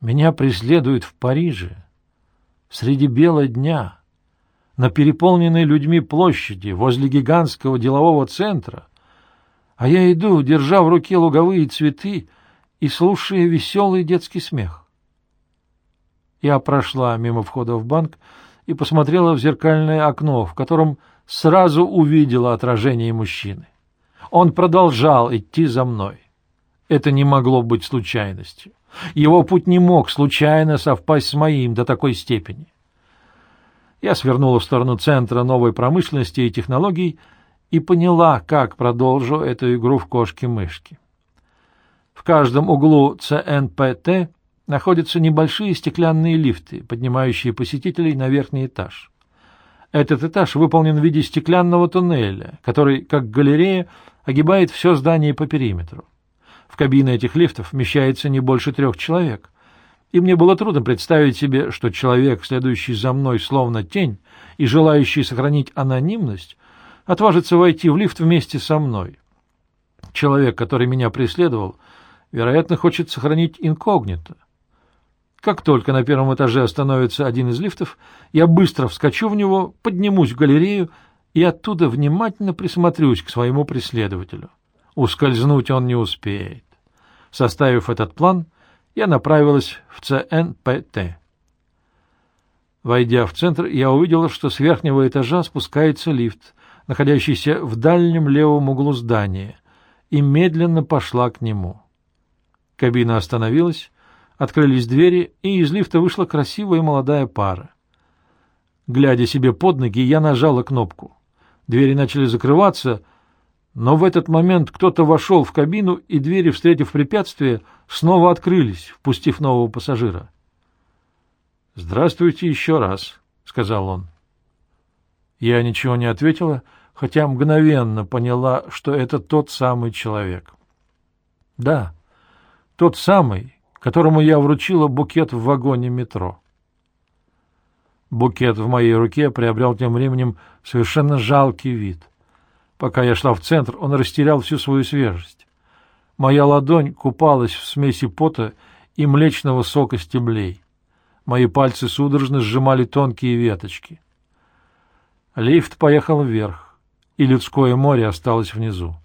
Меня преследуют в Париже, среди бела дня, на переполненной людьми площади, возле гигантского делового центра, а я иду, держа в руке луговые цветы и слушая веселый детский смех. Я прошла мимо входа в банк и посмотрела в зеркальное окно, в котором сразу увидела отражение мужчины. Он продолжал идти за мной. Это не могло быть случайностью. Его путь не мог случайно совпасть с моим до такой степени. Я свернула в сторону центра новой промышленности и технологий и поняла, как продолжу эту игру в кошки-мышки. В каждом углу ЦНПТ находятся небольшие стеклянные лифты, поднимающие посетителей на верхний этаж. Этот этаж выполнен в виде стеклянного туннеля, который, как галерея, огибает все здание по периметру. В кабины этих лифтов вмещается не больше трех человек, и мне было трудно представить себе, что человек, следующий за мной словно тень и желающий сохранить анонимность, отважится войти в лифт вместе со мной. Человек, который меня преследовал, вероятно, хочет сохранить инкогнито. Как только на первом этаже остановится один из лифтов, я быстро вскочу в него, поднимусь в галерею и оттуда внимательно присмотрюсь к своему преследователю. Ускользнуть он не успеет. Составив этот план, я направилась в ЦНПТ. Войдя в центр, я увидела, что с верхнего этажа спускается лифт, находящийся в дальнем левом углу здания, и медленно пошла к нему. Кабина остановилась, Открылись двери, и из лифта вышла красивая молодая пара. Глядя себе под ноги, я нажала кнопку. Двери начали закрываться, но в этот момент кто-то вошел в кабину, и двери, встретив препятствие, снова открылись, впустив нового пассажира. «Здравствуйте еще раз», — сказал он. Я ничего не ответила, хотя мгновенно поняла, что это тот самый человек. Да, тот самый, которому я вручила букет в вагоне метро. Букет в моей руке приобрел тем временем совершенно жалкий вид. Пока я шла в центр, он растерял всю свою свежесть. Моя ладонь купалась в смеси пота и млечного сока стеблей. Мои пальцы судорожно сжимали тонкие веточки. Лифт поехал вверх, и людское море осталось внизу.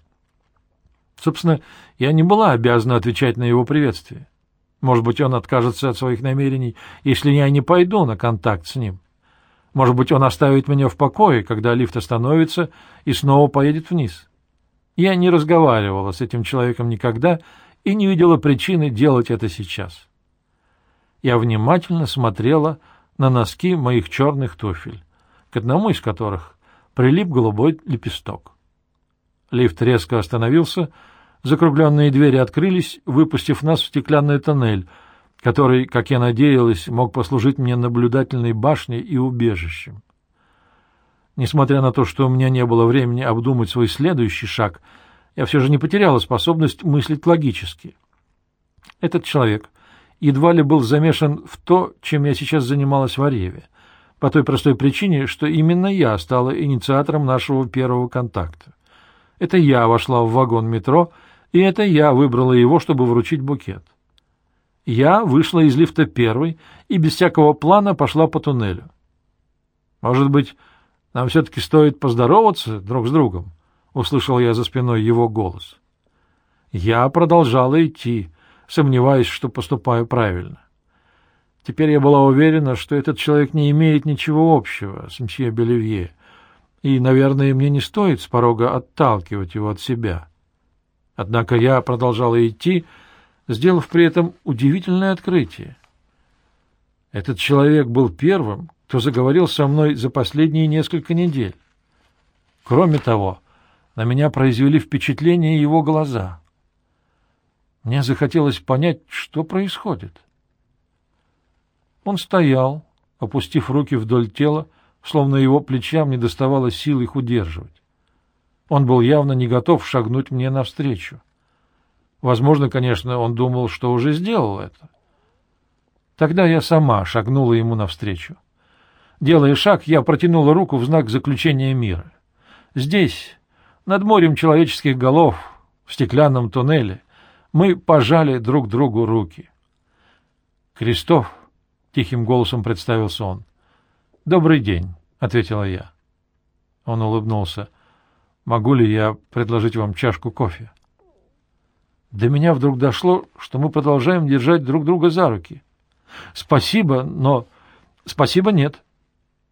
Собственно, я не была обязана отвечать на его приветствие. Может быть, он откажется от своих намерений, если я не пойду на контакт с ним. Может быть, он оставит меня в покое, когда лифт остановится и снова поедет вниз. Я не разговаривала с этим человеком никогда и не видела причины делать это сейчас. Я внимательно смотрела на носки моих черных туфель, к одному из которых прилип голубой лепесток. Лифт резко остановился, Закругленные двери открылись, выпустив нас в стеклянный тоннель, который, как я надеялась, мог послужить мне наблюдательной башней и убежищем. Несмотря на то, что у меня не было времени обдумать свой следующий шаг, я все же не потеряла способность мыслить логически. Этот человек едва ли был замешан в то, чем я сейчас занималась в Ареве, по той простой причине, что именно я стала инициатором нашего первого контакта. Это я вошла в вагон метро и это я выбрала его, чтобы вручить букет. Я вышла из лифта первой и без всякого плана пошла по туннелю. Может быть, нам все-таки стоит поздороваться друг с другом? Услышал я за спиной его голос. Я продолжала идти, сомневаясь, что поступаю правильно. Теперь я была уверена, что этот человек не имеет ничего общего с мсье Белевье, и, наверное, мне не стоит с порога отталкивать его от себя. Однако я продолжала идти, сделав при этом удивительное открытие. Этот человек был первым, кто заговорил со мной за последние несколько недель. Кроме того, на меня произвели впечатление его глаза. Мне захотелось понять, что происходит. Он стоял, опустив руки вдоль тела, словно его плечам не доставало сил их удерживать. Он был явно не готов шагнуть мне навстречу. Возможно, конечно, он думал, что уже сделал это. Тогда я сама шагнула ему навстречу. Делая шаг, я протянула руку в знак заключения мира. Здесь, над морем человеческих голов, в стеклянном туннеле, мы пожали друг другу руки. Крестов, — тихим голосом представился он. — Добрый день, — ответила я. Он улыбнулся. — Могу ли я предложить вам чашку кофе? До меня вдруг дошло, что мы продолжаем держать друг друга за руки. — Спасибо, но... — Спасибо, нет.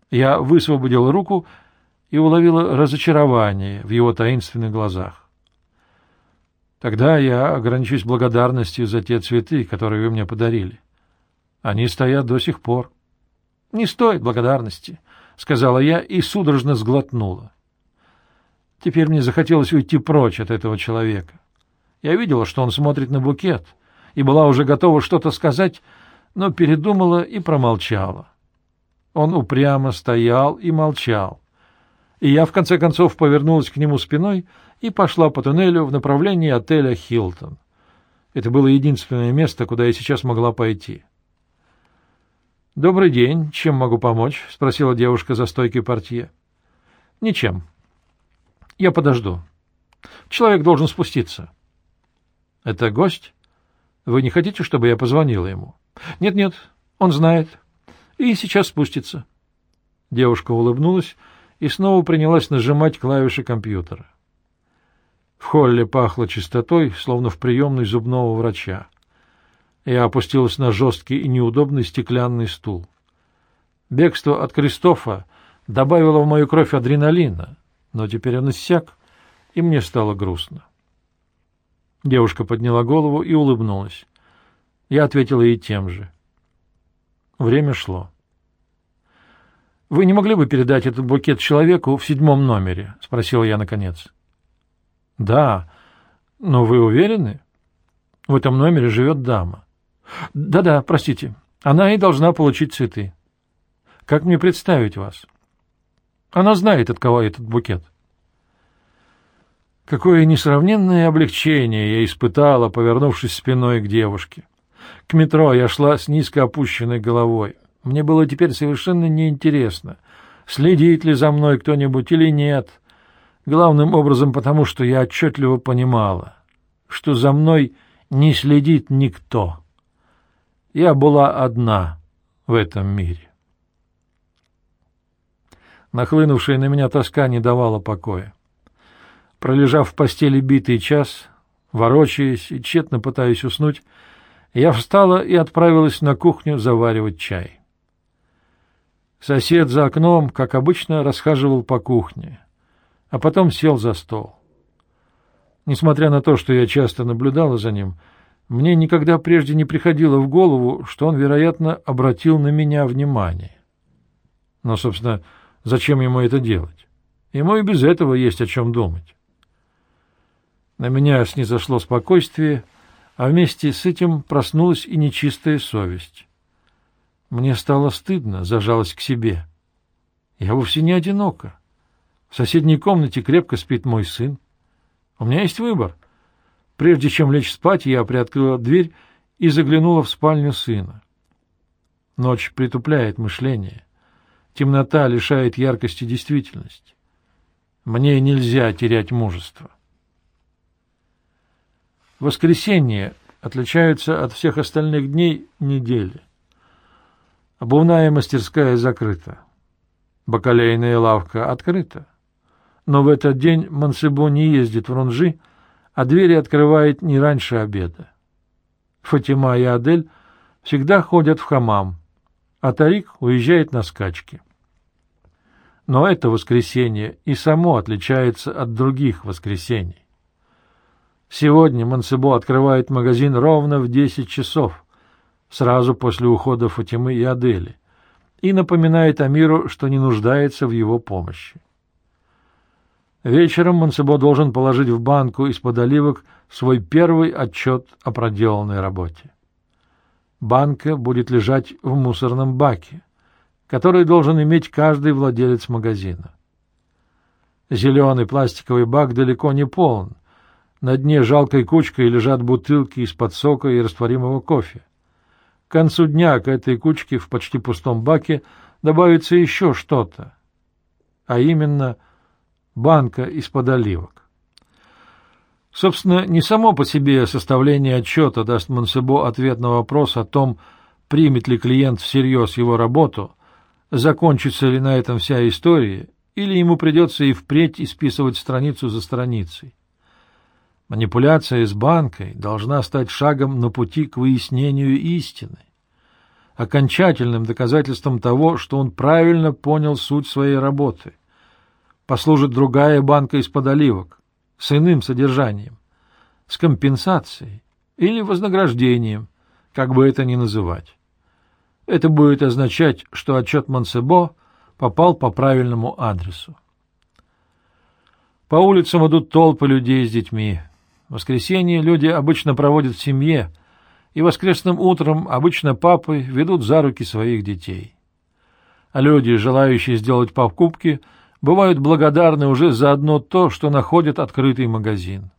Я высвободила руку и уловила разочарование в его таинственных глазах. Тогда я ограничусь благодарностью за те цветы, которые вы мне подарили. Они стоят до сих пор. — Не стоит благодарности, — сказала я и судорожно сглотнула. Теперь мне захотелось уйти прочь от этого человека. Я видела, что он смотрит на букет, и была уже готова что-то сказать, но передумала и промолчала. Он упрямо стоял и молчал. И я, в конце концов, повернулась к нему спиной и пошла по туннелю в направлении отеля «Хилтон». Это было единственное место, куда я сейчас могла пойти. «Добрый день. Чем могу помочь?» — спросила девушка за стойкой портье. «Ничем. Я подожду. Человек должен спуститься». «Это гость? Вы не хотите, чтобы я позвонила ему?» «Нет-нет, он знает и сейчас спустится. Девушка улыбнулась и снова принялась нажимать клавиши компьютера. В холле пахло чистотой, словно в приемной зубного врача. Я опустилась на жесткий и неудобный стеклянный стул. Бегство от Кристофа добавило в мою кровь адреналина, но теперь он иссяк, и мне стало грустно. Девушка подняла голову и улыбнулась. Я ответила ей тем же. Время шло. «Вы не могли бы передать этот букет человеку в седьмом номере?» — спросила я наконец. «Да, но вы уверены? В этом номере живет дама». «Да-да, простите, она и должна получить цветы». «Как мне представить вас?» «Она знает, от кого этот букет». Какое несравненное облегчение я испытала, повернувшись спиной к девушке. К метро я шла с низко опущенной головой. Мне было теперь совершенно неинтересно, следит ли за мной кто-нибудь или нет. Главным образом потому, что я отчетливо понимала, что за мной не следит никто. Я была одна в этом мире. Нахлынувшая на меня тоска не давала покоя. Пролежав в постели битый час, ворочаясь и тщетно пытаясь уснуть, я встала и отправилась на кухню заваривать чай. Сосед за окном, как обычно, расхаживал по кухне, а потом сел за стол. Несмотря на то, что я часто наблюдала за ним, мне никогда прежде не приходило в голову, что он, вероятно, обратил на меня внимание. Но, собственно, зачем ему это делать? Ему и без этого есть о чем думать. На меня снизошло спокойствие, а вместе с этим проснулась и нечистая совесть. Мне стало стыдно, зажалась к себе. Я вовсе не одинока. В соседней комнате крепко спит мой сын. У меня есть выбор. Прежде чем лечь спать, я приоткрыла дверь и заглянула в спальню сына. Ночь притупляет мышление. Темнота лишает яркости действительности. Мне нельзя терять мужество. Воскресенье отличаются от всех остальных дней недели. Обувная мастерская закрыта. Бакалейная лавка открыта. Но в этот день Мансебо не ездит в Рунжи, а двери открывает не раньше обеда. Фатима и Адель всегда ходят в хамам, а Тарик уезжает на скачки. Но это воскресенье и само отличается от других воскресений. Сегодня Мансебо открывает магазин ровно в десять часов, сразу после ухода Фатимы и Адели, и напоминает Амиру, что не нуждается в его помощи. Вечером Мансебо должен положить в банку из-под оливок свой первый отчет о проделанной работе. Банка будет лежать в мусорном баке, который должен иметь каждый владелец магазина. Зеленый пластиковый бак далеко не полон — на дне жалкой кучкой лежат бутылки из-под сока и растворимого кофе. К концу дня к этой кучке в почти пустом баке добавится еще что-то, а именно банка из-под оливок. Собственно, не само по себе составление отчета даст Монсебо ответ на вопрос о том, примет ли клиент всерьез его работу, закончится ли на этом вся история, или ему придется и впредь исписывать страницу за страницей. Манипуляция с банкой должна стать шагом на пути к выяснению истины, окончательным доказательством того, что он правильно понял суть своей работы. Послужит другая банка из-под оливок, с иным содержанием, с компенсацией или вознаграждением, как бы это ни называть. Это будет означать, что отчет Монсебо попал по правильному адресу. По улицам идут толпы людей с детьми. Воскресенье люди обычно проводят в семье, и воскресным утром обычно папы ведут за руки своих детей. А люди, желающие сделать покупки, бывают благодарны уже за одно то, что находят открытый магазин.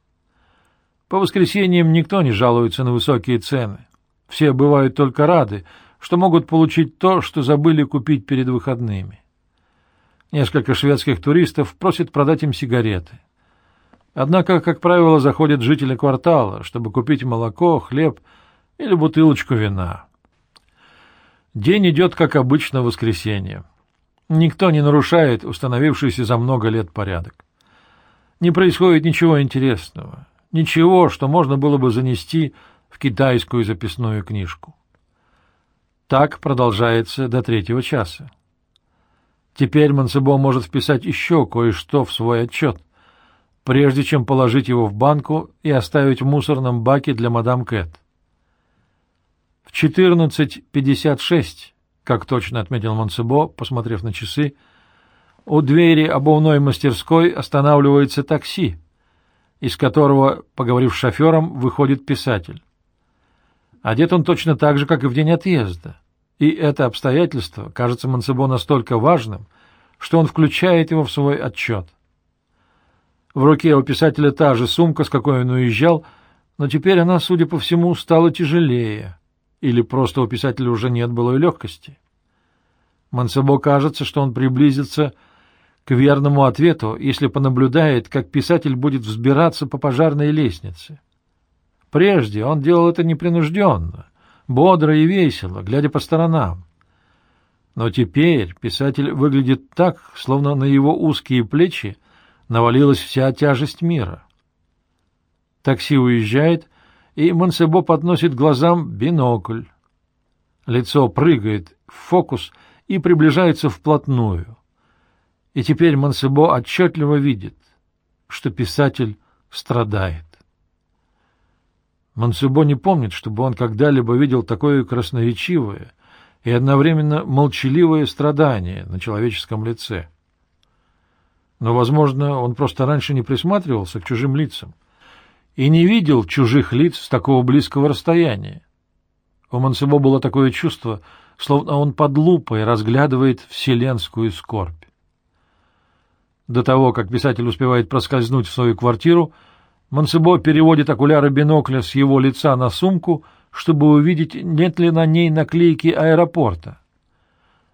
По воскресеньям никто не жалуется на высокие цены. Все бывают только рады, что могут получить то, что забыли купить перед выходными. Несколько шведских туристов просят продать им сигареты. Однако, как правило, заходят жители квартала, чтобы купить молоко, хлеб или бутылочку вина. День идет, как обычно, в воскресенье. Никто не нарушает установившийся за много лет порядок. Не происходит ничего интересного, ничего, что можно было бы занести в китайскую записную книжку. Так продолжается до третьего часа. Теперь Мансебо может вписать еще кое-что в свой отчет, прежде чем положить его в банку и оставить в мусорном баке для мадам Кэт. В 14.56, как точно отметил Монсебо, посмотрев на часы, у двери обувной мастерской останавливается такси, из которого, поговорив с шофером, выходит писатель. Одет он точно так же, как и в день отъезда. И это обстоятельство кажется Монсебо настолько важным, что он включает его в свой отчет. В руке у писателя та же сумка, с какой он уезжал, но теперь она, судя по всему, стала тяжелее, или просто у писателя уже нет былой легкости. Монсебо кажется, что он приблизится к верному ответу, если понаблюдает, как писатель будет взбираться по пожарной лестнице. Прежде он делал это непринужденно, бодро и весело, глядя по сторонам. Но теперь писатель выглядит так, словно на его узкие плечи навалилась вся тяжесть мира. Такси уезжает, и Монсебо подносит глазам бинокль. Лицо прыгает в фокус и приближается вплотную. И теперь Монсебо отчетливо видит, что писатель страдает. Мансубо не помнит, чтобы он когда-либо видел такое красноречивое и одновременно молчаливое страдание на человеческом лице. Но, возможно, он просто раньше не присматривался к чужим лицам и не видел чужих лиц с такого близкого расстояния. У Мансебо было такое чувство, словно он под лупой разглядывает вселенскую скорбь. До того, как писатель успевает проскользнуть в свою квартиру, Монсебо переводит окуляры бинокля с его лица на сумку, чтобы увидеть, нет ли на ней наклейки аэропорта.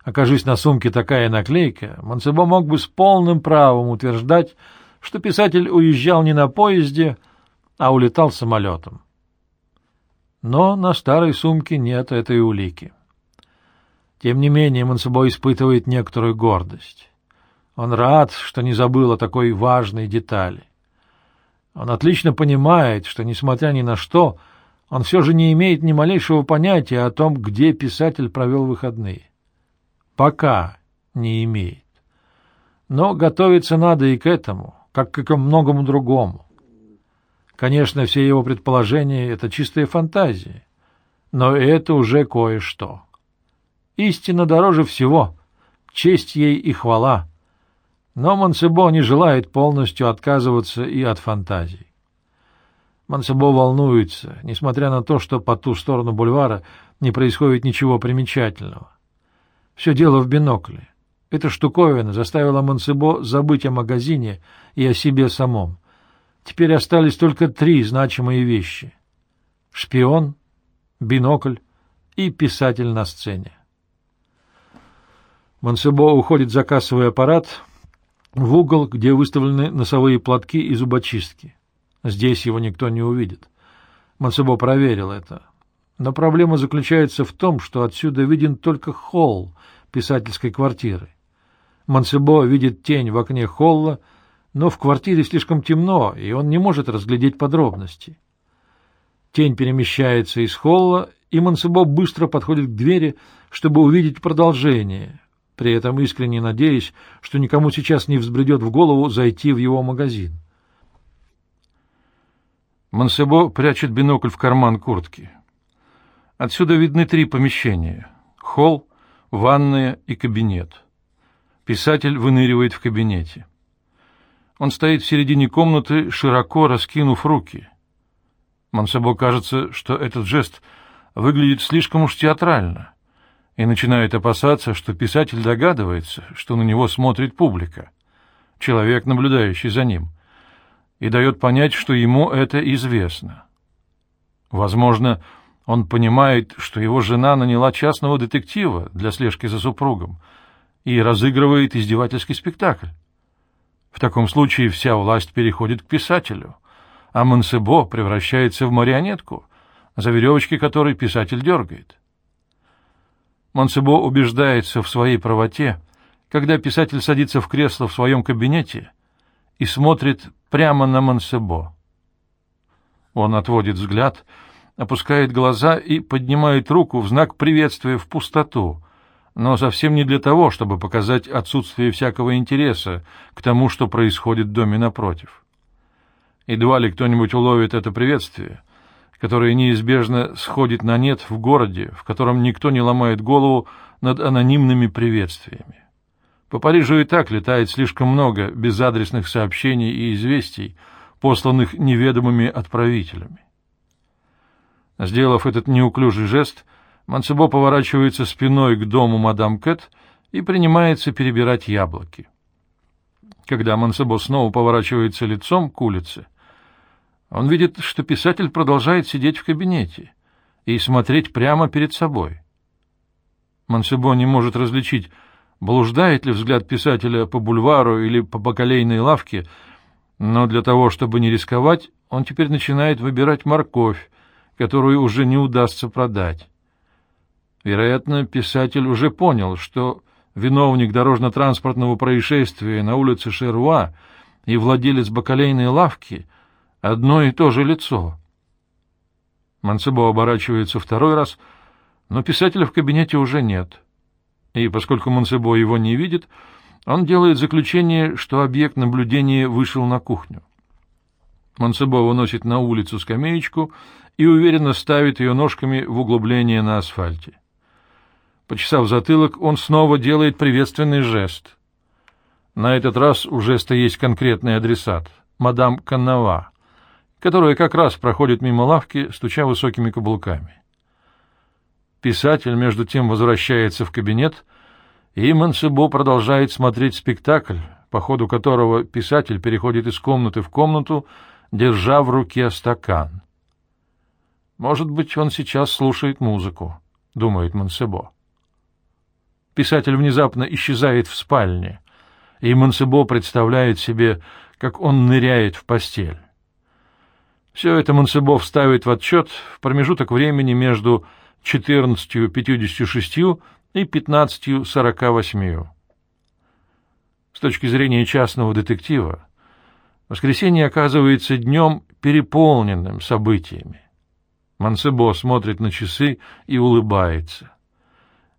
Окажись на сумке такая наклейка, Монсебо мог бы с полным правом утверждать, что писатель уезжал не на поезде, а улетал самолетом. Но на старой сумке нет этой улики. Тем не менее, Монсебо испытывает некоторую гордость. Он рад, что не забыл о такой важной детали. Он отлично понимает, что, несмотря ни на что, он все же не имеет ни малейшего понятия о том, где писатель провел выходные. Пока не имеет. Но готовиться надо и к этому, как ко многому другому. Конечно, все его предположения — это чистая фантазия, но это уже кое-что. Истина дороже всего, честь ей и хвала — но Монсебо не желает полностью отказываться и от фантазий. Монсебо волнуется, несмотря на то, что по ту сторону бульвара не происходит ничего примечательного. Все дело в бинокле. Эта штуковина заставила Монсебо забыть о магазине и о себе самом. Теперь остались только три значимые вещи — шпион, бинокль и писатель на сцене. Монсебо уходит за кассовый аппарат, в угол, где выставлены носовые платки и зубочистки. Здесь его никто не увидит. Мансебо проверил это. Но проблема заключается в том, что отсюда виден только холл писательской квартиры. Мансебо видит тень в окне холла, но в квартире слишком темно, и он не может разглядеть подробности. Тень перемещается из холла, и Мансебо быстро подходит к двери, чтобы увидеть продолжение, при этом искренне надеясь, что никому сейчас не взбредет в голову зайти в его магазин. Мансебо прячет бинокль в карман куртки. Отсюда видны три помещения — холл, ванная и кабинет. Писатель выныривает в кабинете. Он стоит в середине комнаты, широко раскинув руки. Мансебо кажется, что этот жест выглядит слишком уж театрально, и начинает опасаться, что писатель догадывается, что на него смотрит публика, человек, наблюдающий за ним, и дает понять, что ему это известно. Возможно, он понимает, что его жена наняла частного детектива для слежки за супругом и разыгрывает издевательский спектакль. В таком случае вся власть переходит к писателю, а Монсебо превращается в марионетку, за веревочки которой писатель дергает. Монсебо убеждается в своей правоте, когда писатель садится в кресло в своем кабинете и смотрит прямо на Монсебо. Он отводит взгляд, опускает глаза и поднимает руку в знак приветствия в пустоту, но совсем не для того, чтобы показать отсутствие всякого интереса к тому, что происходит в доме напротив. Едва ли кто-нибудь уловит это приветствие, которое неизбежно сходит на нет в городе, в котором никто не ломает голову над анонимными приветствиями. По Парижу и так летает слишком много безадресных сообщений и известий, посланных неведомыми отправителями. Сделав этот неуклюжий жест, Мансебо поворачивается спиной к дому мадам Кэт и принимается перебирать яблоки. Когда Мансебо снова поворачивается лицом к улице, он видит, что писатель продолжает сидеть в кабинете и смотреть прямо перед собой. Мансебо не может различить, блуждает ли взгляд писателя по бульвару или по бакалейной лавке, но для того, чтобы не рисковать, он теперь начинает выбирать морковь, которую уже не удастся продать. Вероятно, писатель уже понял, что виновник дорожно-транспортного происшествия на улице Шеруа и владелец бакалейной лавки — одно и то же лицо. Мансебо оборачивается второй раз, но писателя в кабинете уже нет. И поскольку Мансебо его не видит, он делает заключение, что объект наблюдения вышел на кухню. Мансебо выносит на улицу скамеечку и уверенно ставит ее ножками в углубление на асфальте. Почесав затылок, он снова делает приветственный жест. На этот раз у жеста есть конкретный адресат — мадам Каннава, которая как раз проходит мимо лавки, стуча высокими каблуками. Писатель, между тем, возвращается в кабинет, и Мансебо продолжает смотреть спектакль, по ходу которого писатель переходит из комнаты в комнату, держа в руке стакан. «Может быть, он сейчас слушает музыку», — думает Мансебо. Писатель внезапно исчезает в спальне, и Монсебо представляет себе, как он ныряет в постель. Все это Монсебо вставит в отчет в промежуток времени между 14.56 и 15.48. С точки зрения частного детектива, воскресенье оказывается днем, переполненным событиями. Мансебо смотрит на часы и улыбается.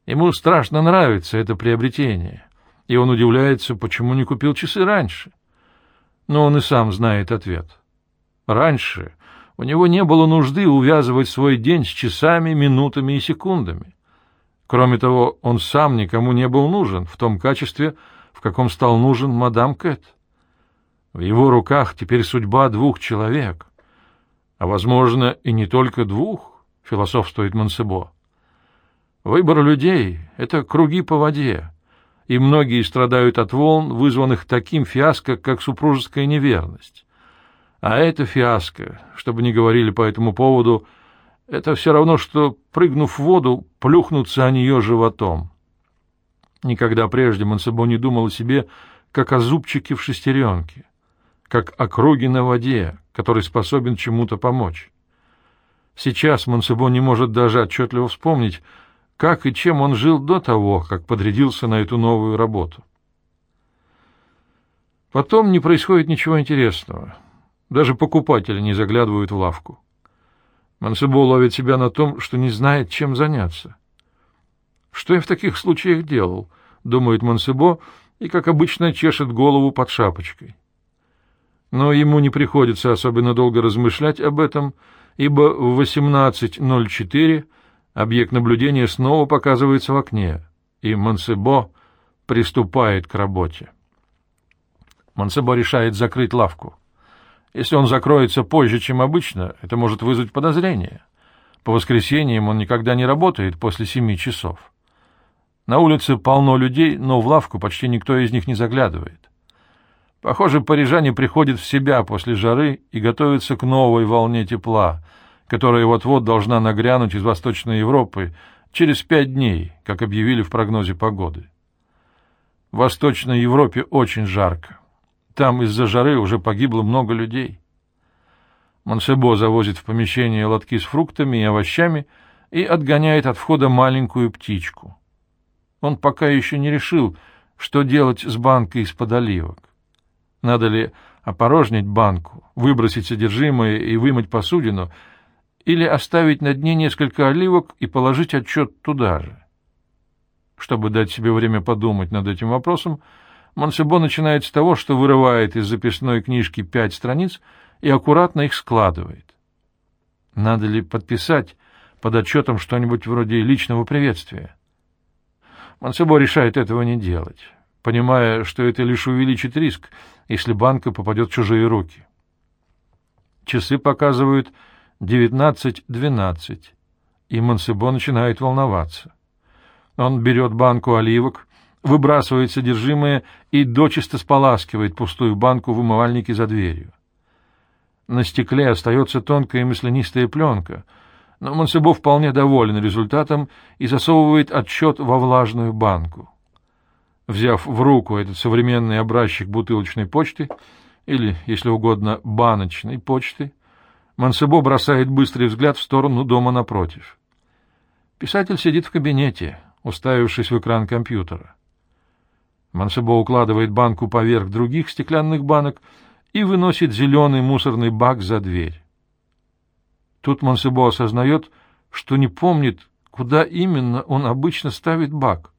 Ему страшно нравится это приобретение, и он удивляется, почему не купил часы раньше. Но он и сам знает ответ. Раньше у него не было нужды увязывать свой день с часами, минутами и секундами. Кроме того, он сам никому не был нужен в том качестве, в каком стал нужен мадам Кэт. В его руках теперь судьба двух человек, а, возможно, и не только двух, философствует Монсебо. Выбор людей — это круги по воде, и многие страдают от волн, вызванных таким фиаско, как супружеская неверность. А это фиаско, чтобы не говорили по этому поводу, это все равно, что, прыгнув в воду, плюхнуться о нее животом. Никогда прежде Монсебо не думал о себе, как о зубчике в шестеренке, как о круге на воде, который способен чему-то помочь. Сейчас Монсебо не может даже отчетливо вспомнить, как и чем он жил до того, как подрядился на эту новую работу. Потом не происходит ничего интересного. Даже покупатели не заглядывают в лавку. Мансебо ловит себя на том, что не знает, чем заняться. «Что я в таких случаях делал?» — думает Мансебо, и, как обычно, чешет голову под шапочкой. Но ему не приходится особенно долго размышлять об этом, ибо в 18.04 объект наблюдения снова показывается в окне, и Мансебо приступает к работе. Мансебо решает закрыть лавку. Если он закроется позже, чем обычно, это может вызвать подозрение. По воскресеньям он никогда не работает после семи часов. На улице полно людей, но в лавку почти никто из них не заглядывает. Похоже, парижане приходят в себя после жары и готовятся к новой волне тепла, которая вот-вот должна нагрянуть из Восточной Европы через пять дней, как объявили в прогнозе погоды. В Восточной Европе очень жарко. Там из-за жары уже погибло много людей. Монсебо завозит в помещение лотки с фруктами и овощами и отгоняет от входа маленькую птичку. Он пока еще не решил, что делать с банкой из-под оливок. Надо ли опорожнить банку, выбросить содержимое и вымыть посудину, или оставить на дне несколько оливок и положить отчет туда же. Чтобы дать себе время подумать над этим вопросом, Монсебо начинает с того, что вырывает из записной книжки пять страниц и аккуратно их складывает. Надо ли подписать под отчетом что-нибудь вроде личного приветствия? Монсебо решает этого не делать, понимая, что это лишь увеличит риск, если банка попадет в чужие руки. Часы показывают 19.12, и Монсебо начинает волноваться. Он берет банку оливок, выбрасывает содержимое и дочисто споласкивает пустую банку в умывальнике за дверью. На стекле остается тонкая маслянистая пленка, но Монсебо вполне доволен результатом и засовывает отчет во влажную банку. Взяв в руку этот современный образчик бутылочной почты, или, если угодно, баночной почты, Монсебо бросает быстрый взгляд в сторону дома напротив. Писатель сидит в кабинете, уставившись в экран компьютера. Мансебо укладывает банку поверх других стеклянных банок и выносит зеленый мусорный бак за дверь. Тут Мансебо осознает, что не помнит, куда именно он обычно ставит бак.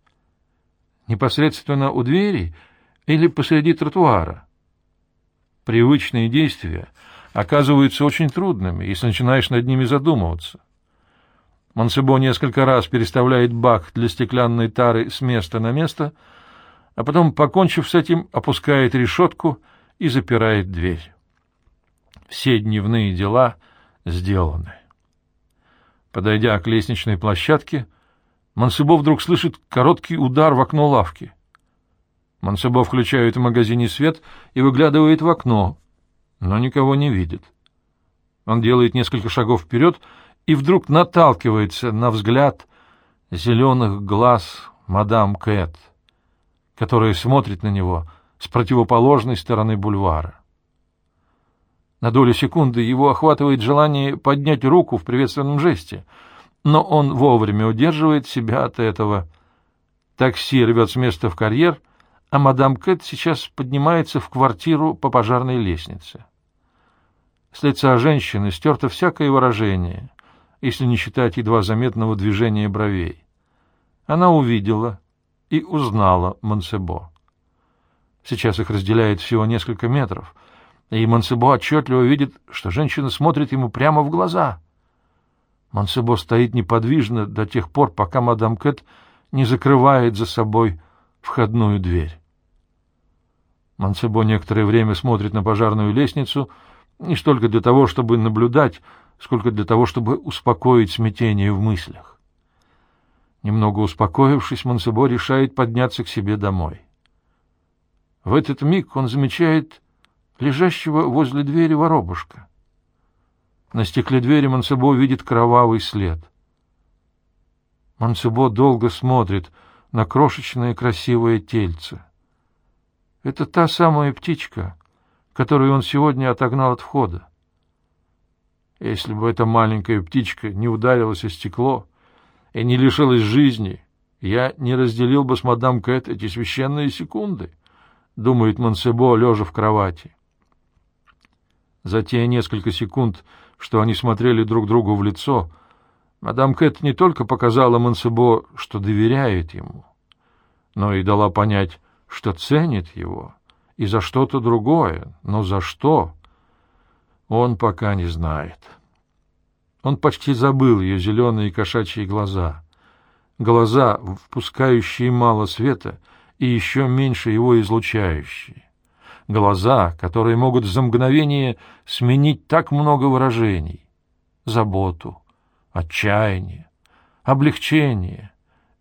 Непосредственно у двери или посреди тротуара. Привычные действия оказываются очень трудными, если начинаешь над ними задумываться. Мансебо несколько раз переставляет бак для стеклянной тары с места на место — а потом, покончив с этим, опускает решетку и запирает дверь. Все дневные дела сделаны. Подойдя к лестничной площадке, Мансебо вдруг слышит короткий удар в окно лавки. Мансебо включает в магазине свет и выглядывает в окно, но никого не видит. Он делает несколько шагов вперед и вдруг наталкивается на взгляд зеленых глаз мадам Кэт — которая смотрит на него с противоположной стороны бульвара. На долю секунды его охватывает желание поднять руку в приветственном жесте, но он вовремя удерживает себя от этого. Такси рвет с места в карьер, а мадам Кэт сейчас поднимается в квартиру по пожарной лестнице. С лица женщины стерто всякое выражение, если не считать едва заметного движения бровей. Она увидела, и узнала Монсебо. Сейчас их разделяет всего несколько метров, и Монсебо отчетливо видит, что женщина смотрит ему прямо в глаза. Монсебо стоит неподвижно до тех пор, пока мадам Кэт не закрывает за собой входную дверь. Монсебо некоторое время смотрит на пожарную лестницу, не столько для того, чтобы наблюдать, сколько для того, чтобы успокоить смятение в мыслях. Немного успокоившись, Монсебо решает подняться к себе домой. В этот миг он замечает лежащего возле двери воробушка. На стекле двери Монсебо видит кровавый след. Монсебо долго смотрит на крошечное красивое тельце. Это та самая птичка, которую он сегодня отогнал от входа. Если бы эта маленькая птичка не ударилась о стекло и не лишилась жизни, я не разделил бы с мадам Кэт эти священные секунды, — думает Монсебо, лежа в кровати. За те несколько секунд, что они смотрели друг другу в лицо, мадам Кэт не только показала Монсебо, что доверяет ему, но и дала понять, что ценит его и за что-то другое, но за что он пока не знает. Он почти забыл ее зеленые кошачьи глаза. Глаза, впускающие мало света и еще меньше его излучающие. Глаза, которые могут за мгновение сменить так много выражений. Заботу, отчаяние, облегчение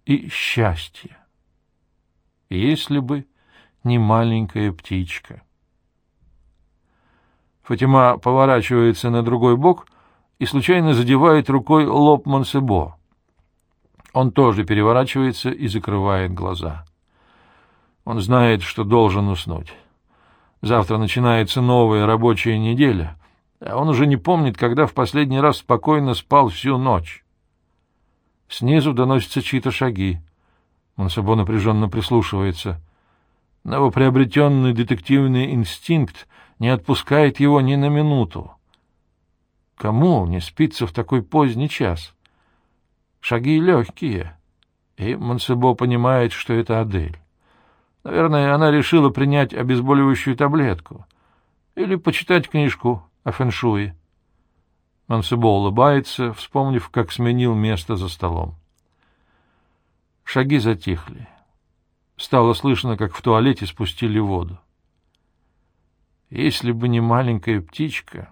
и счастье. Если бы не маленькая птичка. Фатима поворачивается на другой бок и случайно задевает рукой лоб Монсебо. Он тоже переворачивается и закрывает глаза. Он знает, что должен уснуть. Завтра начинается новая рабочая неделя, а он уже не помнит, когда в последний раз спокойно спал всю ночь. Снизу доносятся чьи-то шаги. Монсебо напряженно прислушивается. Новоприобретенный детективный инстинкт не отпускает его ни на минуту. Кому не спится в такой поздний час? Шаги легкие, и Монсебо понимает, что это Адель. Наверное, она решила принять обезболивающую таблетку или почитать книжку о фэншуе. Монсебо улыбается, вспомнив, как сменил место за столом. Шаги затихли. Стало слышно, как в туалете спустили воду. Если бы не маленькая птичка,